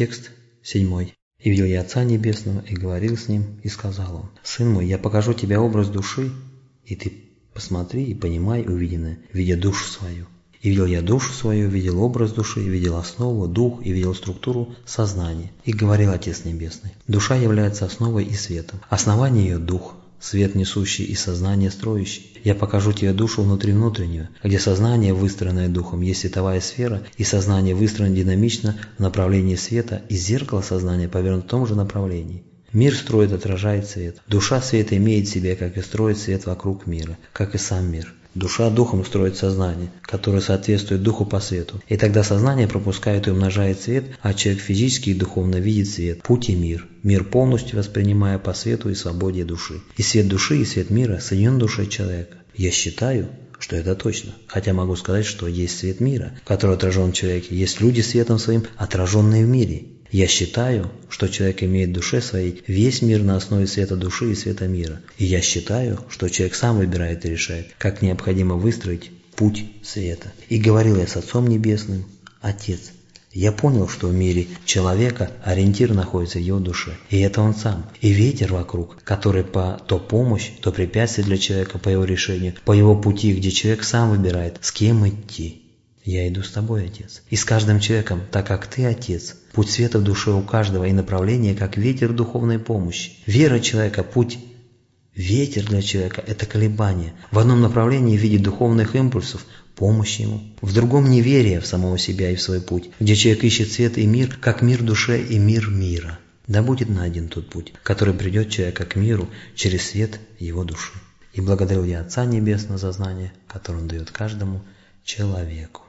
Текст 7. «И видел я Отца Небесного, и говорил с Ним, и сказал Он, «Сын мой, я покажу тебе образ души, и ты посмотри и понимай увиденное, видя душу свою». И видел я душу свою, видел образ души, видел основу, дух и видел структуру сознания. И говорил Отец Небесный. Душа является основой и светом. Основание ее – дух, свет несущий и сознание строящий. Я покажу тебе душу внутри внутреннюю, где сознание, выстроенное духом, есть световая сфера, и сознание выстроено динамично в направлении света, и зеркало сознания повернуто в том же направлении. Мир строит, отражает свет. Душа света имеет в себе, как и строит свет вокруг мира, как и сам мир. Душа духом строит сознание, которое соответствует духу по свету. И тогда сознание пропускает и умножает свет, а человек физически и духовно видит свет, путь и мир. Мир полностью воспринимая по свету и свободе души. И свет души, и свет мира соединен душой человека. Я считаю, что это точно. Хотя могу сказать, что есть свет мира, который отражен в человеке. Есть люди светом своим, отраженные в мире. Я считаю, что человек имеет в душе своей весь мир на основе света души и света мира. И я считаю, что человек сам выбирает и решает, как необходимо выстроить путь света. И говорил я с Отцом Небесным, Отец, я понял, что в мире человека ориентир находится в его душе, и это он сам. И ветер вокруг, который по то помощь, то препятствие для человека по его решению, по его пути, где человек сам выбирает, с кем идти. Я иду с тобой, Отец. И с каждым человеком, так как Ты, Отец. Путь света в душе у каждого и направление, как ветер духовной помощи. Вера человека – путь Ветер для человека – это колебание. В одном направлении в виде духовных импульсов – помощь ему. В другом – неверие в самого себя и в свой путь, где человек ищет свет и мир, как мир душе и мир мира. Да будет найден тот путь, который придет человека к миру через свет его души. И благодарил я Отца Небесного за знание, которое он дает каждому человеку.